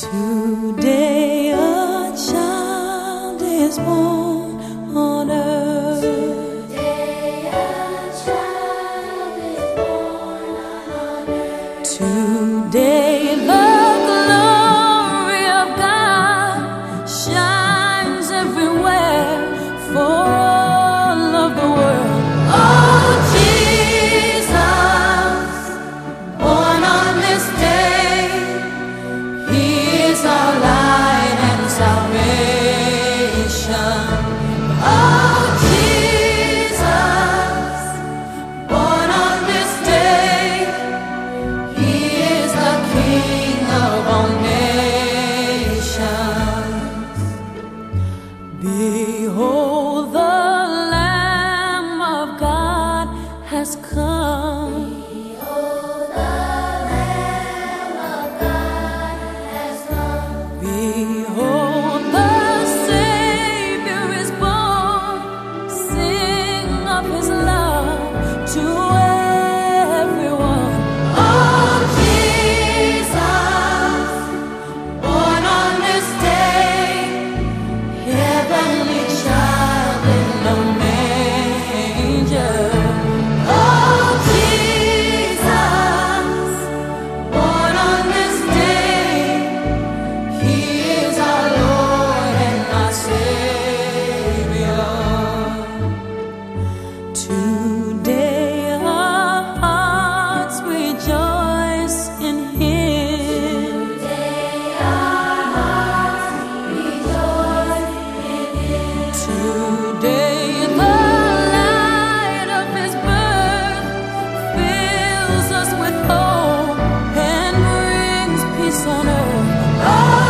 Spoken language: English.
Today a child is born on earth. Oh.